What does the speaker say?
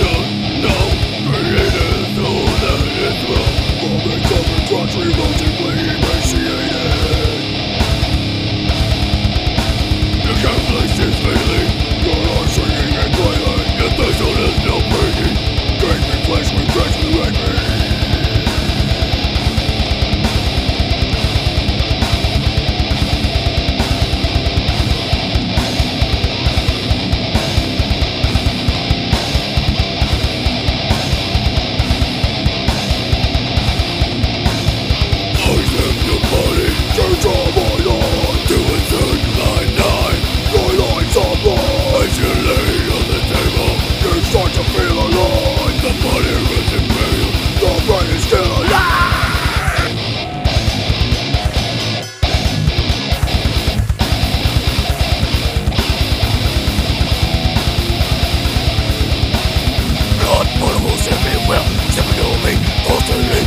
don't know, but it is all that is wrong. Woman, come well, separately, utterly,